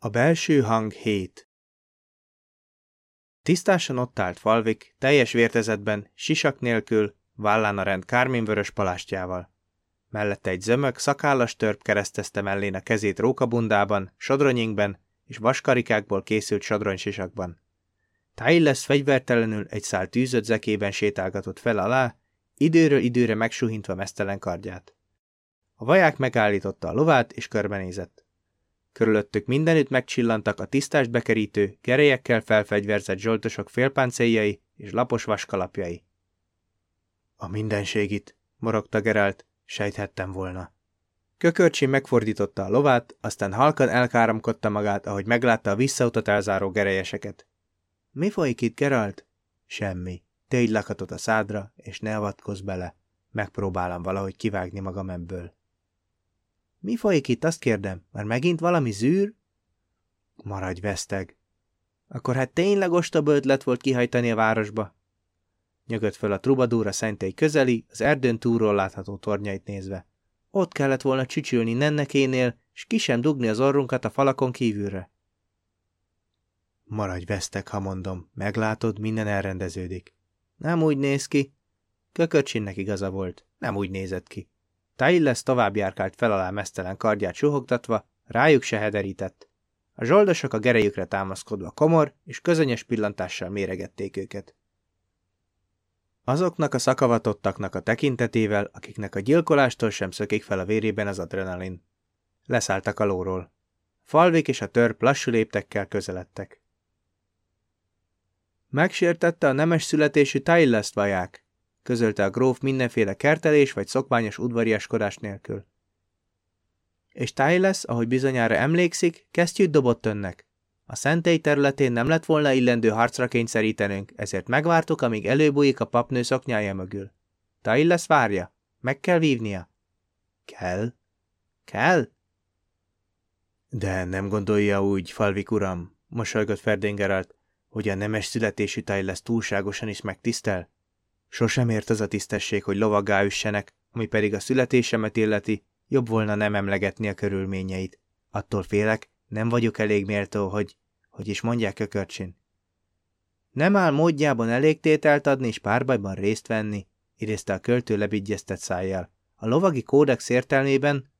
A belső hang 7 Tisztásan ott állt Falvik, teljes vértezetben, sisak nélkül, vállán a rend kárminvörös palástjával. Mellette egy zömök, szakállas törp keresztezte mellén a kezét rókabundában, sodronyingben és vaskarikákból készült sodronysisakban. lesz fegyvertelenül egy szál tűzött zekében sétálgatott fel alá, időről időre megsuhintva mesztelen kardját. A vaják megállította a lovát, és körbenézett. Körülöttük mindenütt megcsillantak a tisztást bekerítő, gerejekkel felfegyverzett zsoltosok félpáncéljai és lapos vaskalapjai. A mindenségit, morogta Gerált, sejthettem volna. Kökörcsi megfordította a lovát, aztán halkan elkáramkodta magát, ahogy meglátta a visszautat elzáró gerejeseket. Mi folyik itt, Geralt? Semmi. Tégy lakatot a szádra, és ne avatkozz bele. Megpróbálom valahogy kivágni magam ebből. Mi folyik itt, azt kérdem? Már megint valami zűr? Maradj veszteg. Akkor hát tényleg ostoba ötlet volt kihajtani a városba? Nyögött föl a trubadúra szentély közeli, az erdőn túlról látható tornyait nézve. Ott kellett volna csücsülni nennekénél, s ki sem dugni az orrunkat a falakon kívülre. Maradj vesztek, ha mondom, meglátod, minden elrendeződik. Nem úgy néz ki. Kököcsinnek igaza volt, nem úgy nézett ki. Tailles tovább járkált fel alá mesztelen kardját suhogtatva, rájuk se hederített. A zsoldosok a gerejükre támaszkodva komor és közönyös pillantással méregették őket. Azoknak a szakavatottaknak a tekintetével, akiknek a gyilkolástól sem szökik fel a vérében az adrenalin. Leszálltak a lóról. Falvik és a törp lassú léptekkel közeledtek. Megsértette a nemes születésű Taillest vaják, közölte a gróf mindenféle kertelés vagy szokványos udvariaskodás nélkül. És Tyles, ahogy bizonyára emlékszik, kesztyűt dobott önnek. A szentély területén nem lett volna illendő harcra kényszerítenünk, ezért megvártuk, amíg előbújik a papnő szoknyája mögül. Tyles várja. Meg kell vívnia. Kell. Kell? De nem gondolja úgy, Falvik uram, mosolygott Ferdingeralt, hogy a nemes születésű Tyles túlságosan is megtisztel? Sosem ért az a tisztesség, hogy lovaggá üssenek, ami pedig a születésemet illeti, jobb volna nem emlegetni a körülményeit. Attól félek, nem vagyok elég méltó, hogy... hogy is mondják kökörcsin. Nem áll módjában elég tételt adni és párbajban részt venni, idézte a költő lebigyeztett szájjal. A lovagi kódex értelmében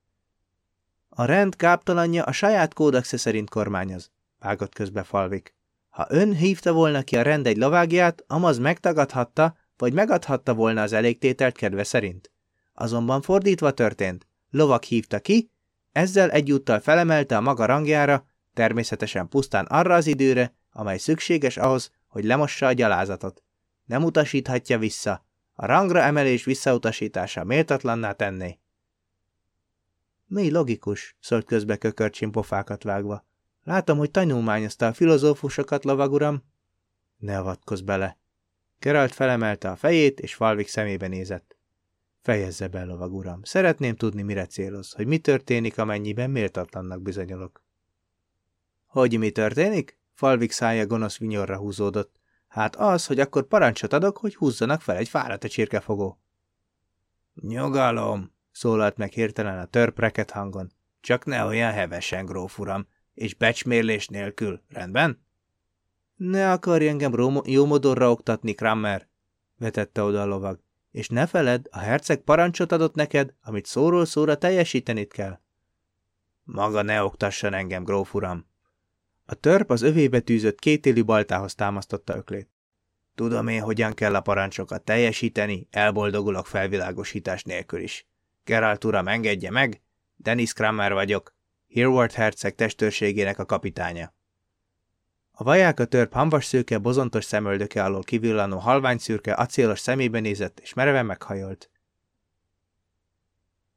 a rend káptalanja a saját kódexe szerint kormányoz, vágott közbe Falvik. Ha ön hívta volna ki a rend egy lovágját, amaz megtagadhatta, vagy megadhatta volna az elégtételt kedve szerint. Azonban fordítva történt. Lovak hívta ki, ezzel egyúttal felemelte a maga rangjára, természetesen pusztán arra az időre, amely szükséges ahhoz, hogy lemossa a gyalázatot. Nem utasíthatja vissza. A rangra emelés visszautasítása méltatlanná tenné. Mi logikus, szólt közbe kökörcsin pofákat vágva. Látom, hogy tanulmányozta a filozófusokat, lovaguram. Ne avatkozz bele, Geralt felemelte a fejét, és Falvik szemébe nézett. Fejezze be, lovag uram. Szeretném tudni, mire céloz, hogy mi történik, amennyiben méltatlannak bizonyolok. Hogy mi történik? Falvik szája gonosz vinyorra húzódott. Hát az, hogy akkor parancsot adok, hogy húzzanak fel egy fáradt a csirkefogó. Nyugalom, szólalt meg hirtelen a törp reket hangon. Csak ne olyan hevesen, gróf uram, és becsmérlés nélkül, rendben? Ne akarj engem jó modorra oktatni, Krammer, vetette oda a lovag. És ne feled, a herceg parancsot adott neked, amit szóról szóra teljesítenit kell. Maga ne oktasson engem, gróf uram. A törp az övébe tűzött kétélű baltához támasztotta öklét. Tudom én, hogyan kell a parancsokat teljesíteni, elboldogulok felvilágosítás nélkül is. Geralt uram, engedje meg, Dennis Kramer vagyok, Herward herceg testőrségének a kapitánya. A vaják a törp hamvas szőke, bozontos szemöldöke alól kivillanó halvány szürke acélos szemébe nézett, és mereven meghajolt.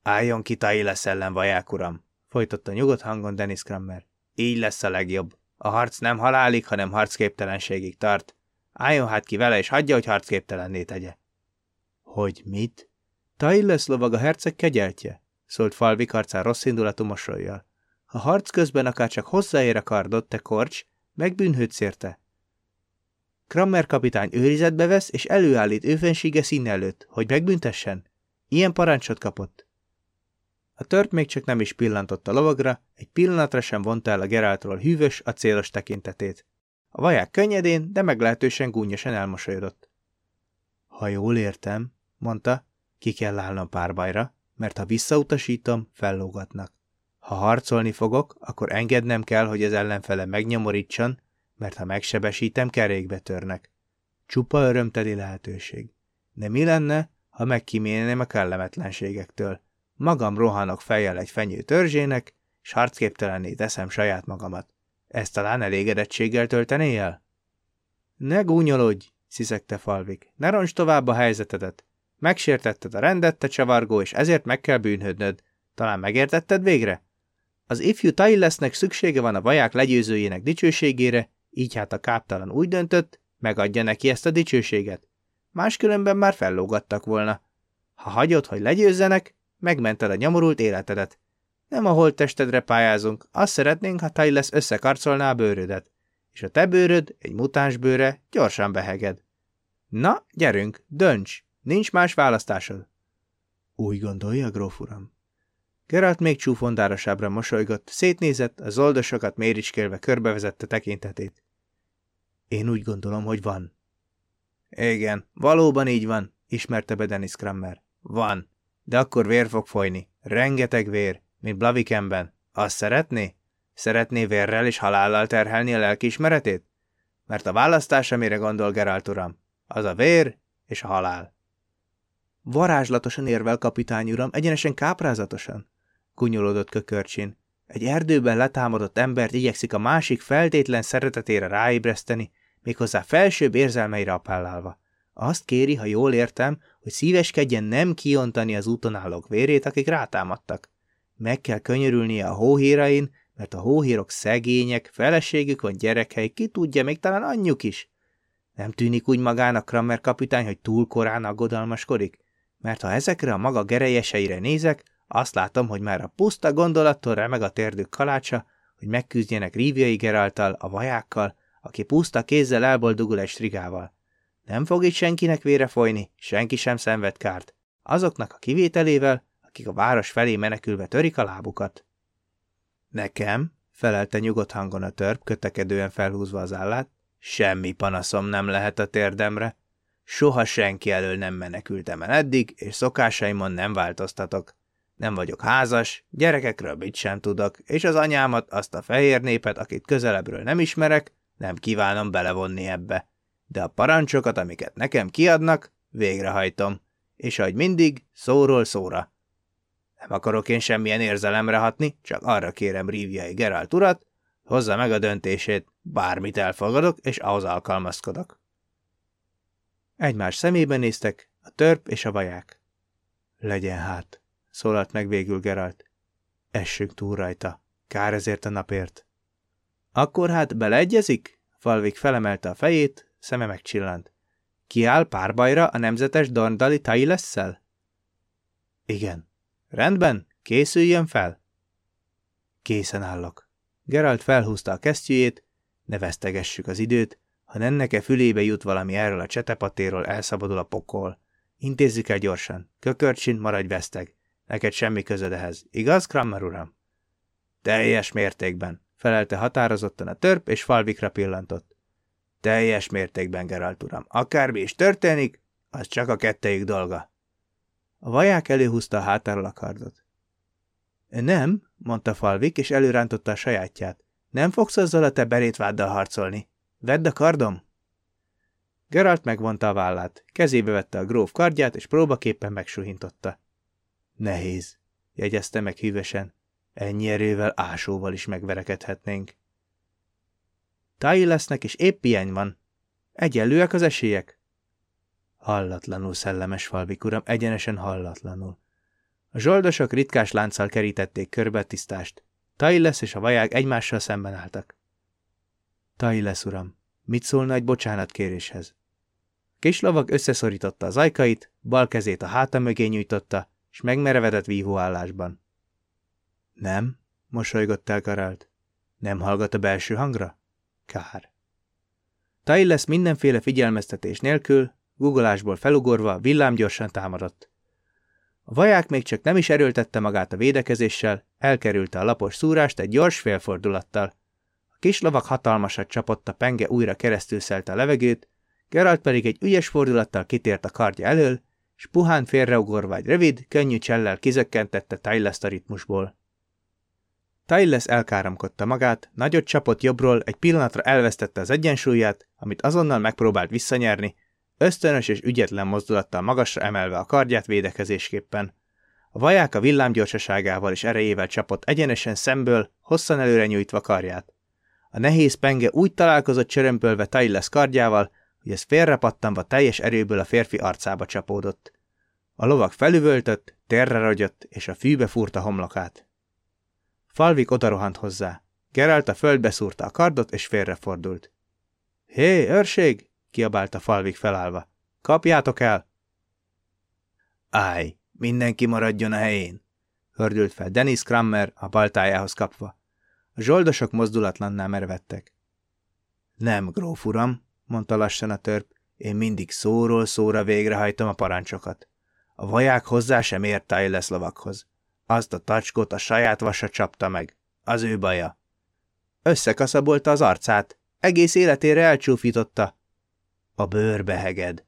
Álljon ki lesz ellen, vaják uram, folytatta nyugodt hangon Dennis Krammer. Így lesz a legjobb. A harc nem halálig, hanem harcképtelenségig tart. Álljon hát ki vele, és hagyja, hogy harcképtelenné tegye. Hogy mit? lesz lovag a herceg kegyeltje, szólt Falvik arcán rossz indulatú mosolyjal. Ha harc közben akár csak hozzáér a kardot, te korcs, Megbűnhődsz érte. Krammer kapitány őrizetbe vesz, és előállít őfensége szín előtt, hogy megbüntessen. Ilyen parancsot kapott. A tört még csak nem is pillantott a lovagra, egy pillanatra sem vonta el a Geráltról hűvös, a célos tekintetét. A vaják könnyedén, de meglehetősen gúnyosan elmosolyodott. Ha jól értem, mondta, ki kell állnom párbajra, mert ha visszautasítom, fellógatnak. Ha harcolni fogok, akkor engednem kell, hogy az ellenfele megnyomorítson, mert ha megsebesítem, kerékbe törnek. Csupa örömteli lehetőség. De mi lenne, ha megkímélném a kellemetlenségektől? Magam rohanok fejjel egy fenyő törzsének, s harcképtelenné teszem saját magamat. Ezt talán elégedettséggel töltené el? Ne gúnyolódj, sziszegte Falvik. Ne roncs tovább a helyzetedet. Megsértetted a rendet, te csavargó, és ezért meg kell bűnhödnöd. Talán megértetted végre? Az ifjú lesznek szüksége van a vaják legyőzőjének dicsőségére, így hát a káptalan úgy döntött, megadja neki ezt a dicsőséget. Máskülönben már fellógattak volna. Ha hagyod, hogy legyőzzenek, megmented a nyomorult életedet. Nem a holttestedre pályázunk, azt szeretnénk, ha Taj lesz összekarcolná a bőrödet. És a te bőröd, egy mutáns bőre, gyorsan beheged. Na, gyerünk, dönts, nincs más választásod. Úgy gondolja, gróf uram. Geralt még csúfondárosábbra mosolygott, szétnézett, az oldosokat méricskélve körbevezette tekintetét. Én úgy gondolom, hogy van. Igen, valóban így van, ismerte be Dennis Krammer. Van. De akkor vér fog folyni. Rengeteg vér, mint Blavikenben. Azt szeretné? Szeretné vérrel és halállal terhelni a lelkiismeretét? Mert a választás, amire gondol Geralt uram, az a vér és a halál. Varázslatosan érvel, kapitány uram, egyenesen káprázatosan kunyolódott kökörcsin. Egy erdőben letámadott embert igyekszik a másik feltétlen szeretetére ráébreszteni, méghozzá felsőbb érzelmeire appellálva. Azt kéri, ha jól értem, hogy szíveskedjen nem kiontani az úton állók vérét, akik rátámadtak. Meg kell könyörülnie a hóhírain, mert a hóhírok szegények, feleségük van gyerekei, ki tudja, még talán anyjuk is. Nem tűnik úgy magának Kramer kapitány, hogy túl korán aggodalmaskodik? Mert ha ezekre a maga gerejeseire nézek, azt látom, hogy már a puszta gondolattól remeg a térdük kalácsa, hogy megküzdjenek Ríviai Geraltal, a vajákkal, aki puszta kézzel elboldogul egy strigával. Nem fog itt senkinek vére folyni, senki sem szenved kárt. Azoknak a kivételével, akik a város felé menekülve törik a lábukat. Nekem, felelte nyugodt hangon a törp, kötekedően felhúzva az állát, semmi panaszom nem lehet a térdemre. Soha senki elől nem menekültem el eddig, és szokásaimon nem változtatok. Nem vagyok házas, gyerekekről mit sem tudok, és az anyámat, azt a fehér népet, akit közelebbről nem ismerek, nem kívánom belevonni ebbe. De a parancsokat, amiket nekem kiadnak, végrehajtom. És ahogy mindig, szóról szóra. Nem akarok én semmilyen érzelemre hatni, csak arra kérem Ríviai Geralt urat, hozza meg a döntését, bármit elfogadok, és ahhoz alkalmazkodok. Egymás szemébe néztek, a törp és a vaják. Legyen hát szólalt meg végül Geralt. Essünk túl rajta. Kár ezért a napért. Akkor hát beleegyezik? Falvik felemelte a fejét, szeme megcsillant. Kiáll párbajra a nemzetes Dorndali lesszel? Igen. Rendben, készüljön fel. Készen állok. Geralt felhúzta a kesztyűjét, ne vesztegessük az időt, ha nenneke fülébe jut valami erről a csetepatéről, elszabadul a pokol. Intézzük el gyorsan. Kökörcsin, maradj veszteg. Neked semmi közöd ehhez, igaz, Krammer uram? Teljes mértékben, felelte határozottan a törp, és falvikra pillantott. Teljes mértékben, Geralt uram. Akármi is történik, az csak a kettejük dolga. A vaják előhúzta a hátáról a kardot. Nem, mondta Falvik, és előrántotta a sajátját. Nem fogsz azzal a te berétváddal harcolni. Vedd a kardom! Geralt megvonta a vállát, kezébe vette a gróf kardját, és próbaképpen megsuhintotta. Nehéz, jegyezte meg hűvösen. Ennyi erővel ásóval is megverekedhetnénk. Tái lesznek, és épp ilyen van. Egyenlőek az esélyek? Hallatlanul szellemes falvik uram, egyenesen hallatlanul. A zsoldosok ritkás lánccal kerítették körbe a tisztást. lesz és a vaják egymással szemben álltak. lesz, uram, mit szólna egy bocsánatkéréshez? Kislovag összeszorította az ajkait, bal kezét a háta mögé nyújtotta, és megmerevedett vívóállásban. Nem, mosolygott el Garált. Nem hallgat a belső hangra? Kár. lesz mindenféle figyelmeztetés nélkül, guggolásból felugorva villámgyorsan támadott. A vaják még csak nem is erőltette magát a védekezéssel, elkerülte a lapos szúrást egy gyors félfordulattal. A kis lovak hatalmasat csapott a penge újra keresztül szelte a levegőt, Geralt pedig egy ügyes fordulattal kitért a kardja elől, s puhán félreugorva egy rövid, könnyű csellel kizökkentette Tylest a ritmusból. Tyles elkáramkodta magát, nagyot csapott jobbról, egy pillanatra elvesztette az egyensúlyát, amit azonnal megpróbált visszanyerni, ösztönös és ügyetlen mozdulattal magasra emelve a kardját védekezésképpen. A vaják a villámgyorsaságával és erejével csapott egyenesen szemből, hosszan előre nyújtva karját. A nehéz penge úgy találkozott csörömpölve Tyles kardjával, hogy ez félrepattanva teljes erőből a férfi arcába csapódott. A lovak felüvöltött, térre rogyott, és a fűbe fúrta homlokát. Falvik odarohant hozzá. Geralt a földbe szúrta a kardot, és félrefordult. Hé, őrség! kiabálta Falvik felállva. Kapjátok el! Állj, mindenki maradjon a helyén! hördült fel Dennis Krammer a baltájához kapva. A zsoldosok mozdulatlanná mervettek. Nem, gróf uram, mondta lassan a törp, én mindig szóról szóra végrehajtom a parancsokat. A vaják hozzá sem ért Tyles lovakhoz. Azt a tacskót a saját vasa csapta meg. Az ő baja. Összekaszabolta az arcát. Egész életére elcsúfította. A bőrbe heged.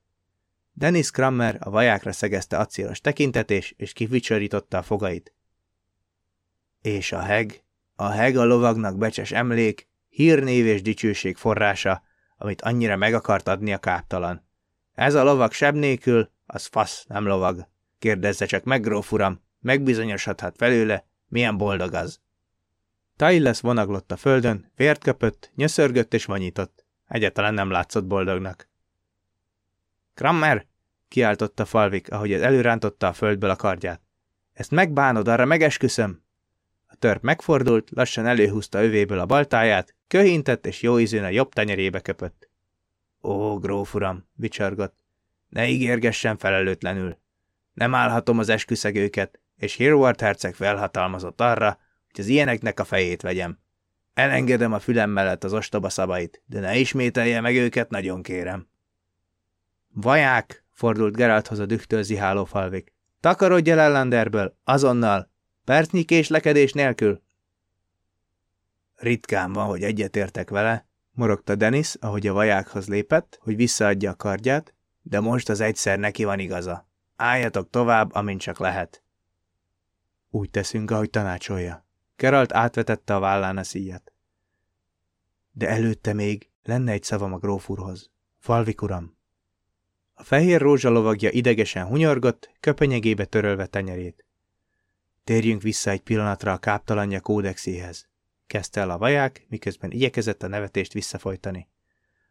Dennis Krammer a vajákra szegezte acélos tekintetés, és kificsorította a fogait. És a heg? A heg a lovagnak becses emlék, hírnév és dicsőség forrása, amit annyira meg akart adni a káptalan. Ez a lovag seb nélkül, az fasz, nem lovag. Kérdezze csak meg, gróf uram, megbizonyosodhat felőle, milyen boldog az. Tyles vonaglott a földön, vért köpött, nyöszörgött és vanyított. Egyáltalán nem látszott boldognak. Krammer! kiáltotta Falvik, ahogy ez előrántotta a földből a kardját. Ezt megbánod, arra megesküszöm! A törp megfordult, lassan előhúzta övéből a baltáját, köhintett és jó ízűn a jobb tenyerébe köpött. Ó, gróf uram, vicsargott, ne ígérgessen felelőtlenül. Nem állhatom az esküszegőket, és Hirward herceg felhatalmazott arra, hogy az ilyeneknek a fejét vegyem. Elengedem a fülem mellett az ostoba szabait, de ne ismételje meg őket, nagyon kérem. Vaják, fordult Geralthoz a dühtől ziháló falvik. Takarodj el Ellanderből, azonnal! Percnyi késlekedés nélkül! Ritkán van, hogy egyetértek vele, morogta Denis, ahogy a vajákhoz lépett, hogy visszaadja a kardját, de most az egyszer neki van igaza. Álljatok tovább, amint csak lehet. Úgy teszünk, ahogy tanácsolja. Geralt átvetette a vállán a szíjat. De előtte még lenne egy szavam a gróf úrhoz. Falvik uram. A fehér rózsalovagja idegesen hunyorgott, köpenyegébe törölve tenyerét. Térjünk vissza egy pillanatra a káptalanja kódexéhez kezdte el a vaják, miközben igyekezett a nevetést visszafolytani.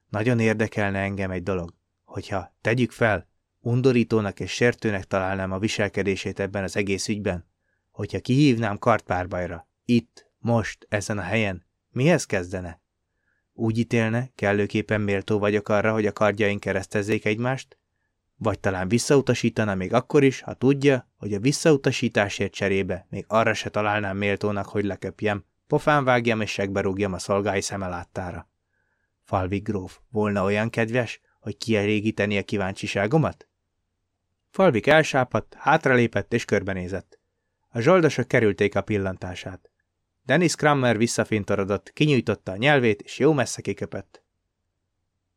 Nagyon érdekelne engem egy dolog, hogyha, tegyük fel, undorítónak és sértőnek találnám a viselkedését ebben az egész ügyben, hogyha kihívnám kartpárbajra, itt, most, ezen a helyen, mihez kezdene? Úgy ítélne, kellőképpen méltó vagyok arra, hogy a kardjaink keresztezzék egymást? Vagy talán visszautasítana még akkor is, ha tudja, hogy a visszautasításért cserébe még arra se találnám méltónak, hogy leköpjem, Pofán vágjam és segbe rúgjam a szolgái szeme láttára. Falvig gróf, volna olyan kedves, hogy kielégíteni a kíváncsiságomat? Falvik elsápadt, hátralépett és körbenézett. A zsoldosok kerülték a pillantását. Dennis Krammer visszafintorodott, kinyújtotta a nyelvét, és jó messze kiköpött.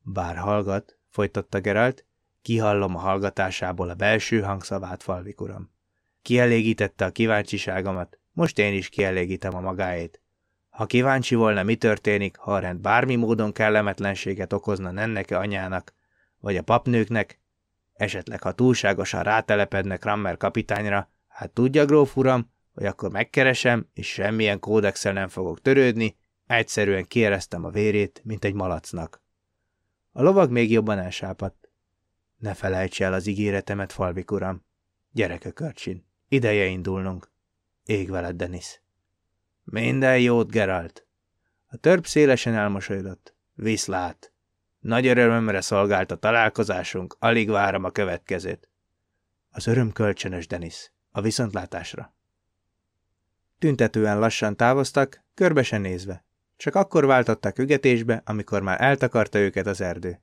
Bár hallgat, folytatta Geralt, kihallom a hallgatásából a belső hangszavát, Falvik uram. Kielégítette a kíváncsiságomat, most én is kielégítem a magáét. Ha kíváncsi volna, mi történik, ha a rend bármi módon kellemetlenséget okozna Nenneke anyának, vagy a papnőknek, esetleg ha túlságosan rátelepednek Rammer kapitányra, hát tudja, gróf uram, hogy akkor megkeresem, és semmilyen kódexel nem fogok törődni, egyszerűen kiereztem a vérét, mint egy malacnak. A lovag még jobban elsápadt. Ne felejts el az ígéretemet, Falvik uram. Gyere, kökörcsin, ideje indulnunk. Ég veled, Denis. Minden jót, Geralt. A törp szélesen elmosolyodott. Viszlát. Nagy örömömre szolgált a találkozásunk, alig várom a következőt. Az öröm kölcsönös, Denis. A viszontlátásra. Tüntetően lassan távoztak, körbesen nézve. Csak akkor váltottak ügetésbe, amikor már eltakarta őket az erdő.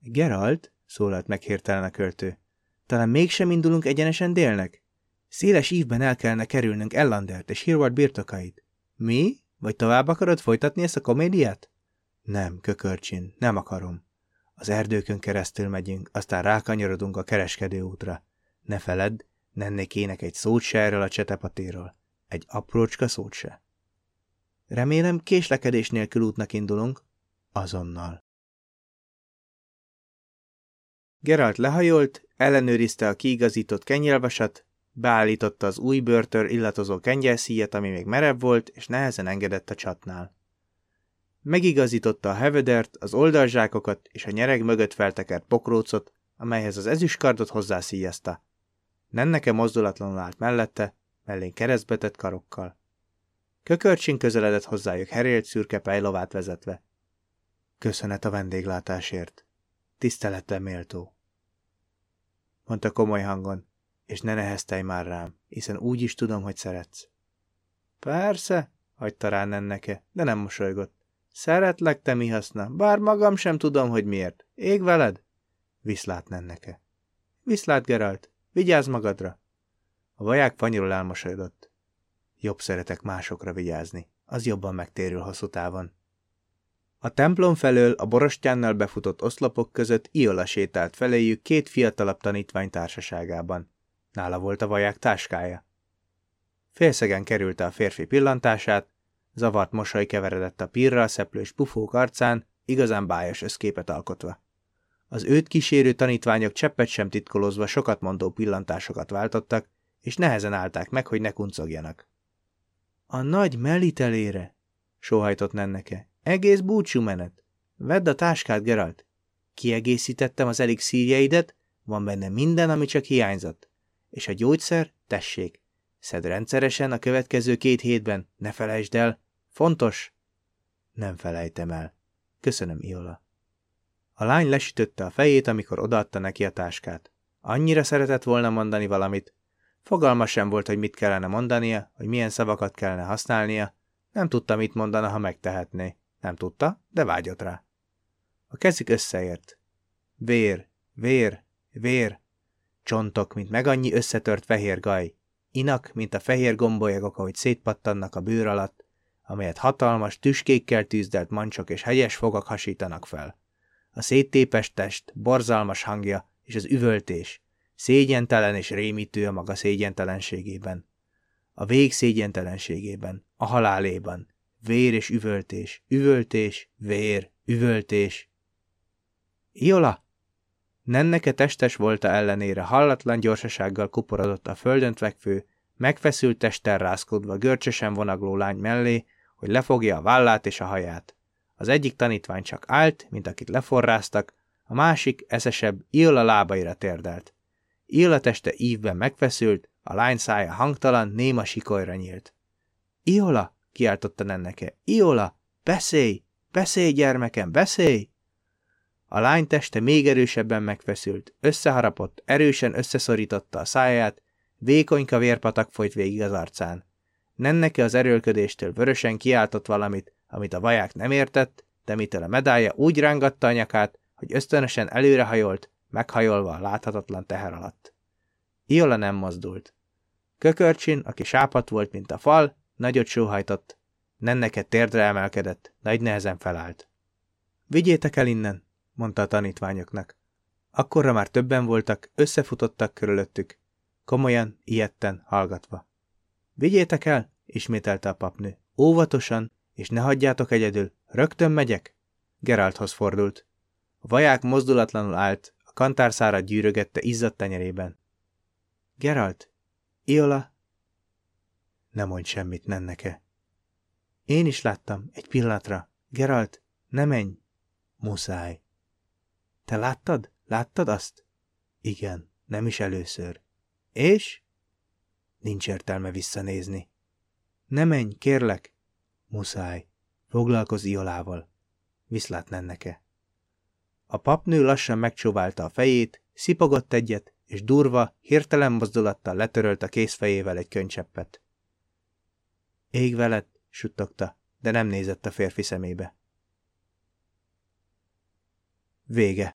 Geralt, szólalt meg hirtelen a költő, talán mégsem indulunk egyenesen délnek? Széles ívben el kellene kerülnünk Ellandert és Hirward birtokait. Mi? Vagy tovább akarod folytatni ezt a komédiát? Nem, kökörcsin, nem akarom. Az erdőkön keresztül megyünk, aztán rákanyarodunk a kereskedő útra. Ne feledd, nennék ének egy szót se erről a csetepatéről. Egy aprócska szót se. Remélem késlekedés nélkül útnak indulunk. Azonnal. Geralt lehajolt, ellenőrizte a kiigazított kenyelvasat, beállította az új börtör illatozó kengyelszíjat, ami még merev volt, és nehezen engedett a csatnál. Megigazította a hevedert, az oldalzsákokat és a nyereg mögött feltekert pokrócot, amelyhez az ezüstkardot hozzászíjazta. Nenneke mozdulatlanul állt mellette, mellén keresztbetett karokkal. Kökörcsin közeledett hozzájuk herélt szürke pejlovát vezetve. Köszönet a vendéglátásért. Tiszteletre méltó. Mondta komoly hangon, és ne neheztelj már rám, hiszen úgy is tudom, hogy szeretsz. Persze, hagyta rá Nenneke, de nem mosolygott. Szeretlek, te mi haszna, bár magam sem tudom, hogy miért. Ég veled? Viszlát Nenneke. Viszlát, Geralt, vigyázz magadra. A vaják fanyról elmosolyodott. Jobb szeretek másokra vigyázni, az jobban megtérül hosszú távon. A templom felől a borostyánnal befutott oszlopok között Iola sétált feléjük két fiatalabb tanítvány társaságában. Nála volt a vaják táskája. Félszegen kerülte a férfi pillantását, zavart mosoly keveredett a pirra, szeplős pufók arcán, igazán bájos összképet alkotva. Az őt kísérő tanítványok cseppet sem titkolozva sokat mondó pillantásokat váltottak, és nehezen állták meg, hogy ne kuncogjanak. A nagy melitelére, sóhajtott Nenneke. Egész búcsú menet. Vedd a táskát, Geralt. Kiegészítettem az elixírjeidet, van benne minden, ami csak hiányzott. És a gyógyszer, tessék. Szed rendszeresen a következő két hétben, ne felejtsd el. Fontos? Nem felejtem el. Köszönöm, Iola. A lány lesütötte a fejét, amikor odaadta neki a táskát. Annyira szeretett volna mondani valamit. Fogalma sem volt, hogy mit kellene mondania, hogy milyen szavakat kellene használnia. Nem tudta, mit mondana, ha megtehetné. Nem tudta, de vágyott rá. A kezük összeért. Vér, vér, vér. Csontok, mint meg annyi összetört fehér gaj. Inak, mint a fehér gombolyagok, ahogy szétpattannak a bőr alatt, amelyet hatalmas, tüskékkel tűzdelt mancsok és hegyes fogak hasítanak fel. A széttépes test, borzalmas hangja és az üvöltés, szégyentelen és rémítő a maga szégyentelenségében. A vég szégyentelenségében, a haláléban, vér és üvöltés, üvöltés, vér, üvöltés. Iola! Nenneke testes volta ellenére hallatlan gyorsasággal kuporodott a földön fekvő, megfeszült testtel rázkodva görcsösen vonagló lány mellé, hogy lefogja a vállát és a haját. Az egyik tanítvány csak állt, mint akit leforráztak, a másik, eszesebb, Iola lábaira térdelt. Iola teste ívben megfeszült, a lány szája hangtalan, néma sikolyra nyílt. Iola! Kiáltotta Nenneke. Iola! Beszélj! Beszélj, gyermekem, beszélj! A lány teste még erősebben megfeszült, összeharapott, erősen összeszorította a száját, vékonyka vérpatak folyt végig az arcán. Nenneke az erőlködéstől vörösen kiáltott valamit, amit a vaják nem értett, de mitől a medálja úgy rángatta a nyakát, hogy ösztönösen előrehajolt, meghajolva a láthatatlan teher alatt. Iola nem mozdult. Kökörcsin, aki sápat volt, mint a fal, nagyot sóhajtott. Nenneke térdre emelkedett, nagy nehezen felállt. Vigyétek el innen, mondta a tanítványoknak. Akkorra már többen voltak, összefutottak körülöttük, komolyan, ilyetten, hallgatva. Vigyétek el, ismételte a papnő. Óvatosan, és ne hagyjátok egyedül. Rögtön megyek? Geralthoz fordult. A vaják mozdulatlanul állt, a kantárszára gyűrögette izzadt tenyerében. Geralt, Iola, ne mondj semmit, Nenneke. Én is láttam, egy pillanatra. Geralt, ne menj. Muszáj. Te láttad? Láttad azt? Igen, nem is először. És? Nincs értelme visszanézni. Ne menj, kérlek. Muszáj. Foglalkozz Iolával. Viszlát Nenneke. A papnő lassan megcsóválta a fejét, szipogott egyet, és durva, hirtelen mozdulattal letörölt a kézfejével egy könycseppet. Ég veled, suttogta, de nem nézett a férfi szemébe. Vége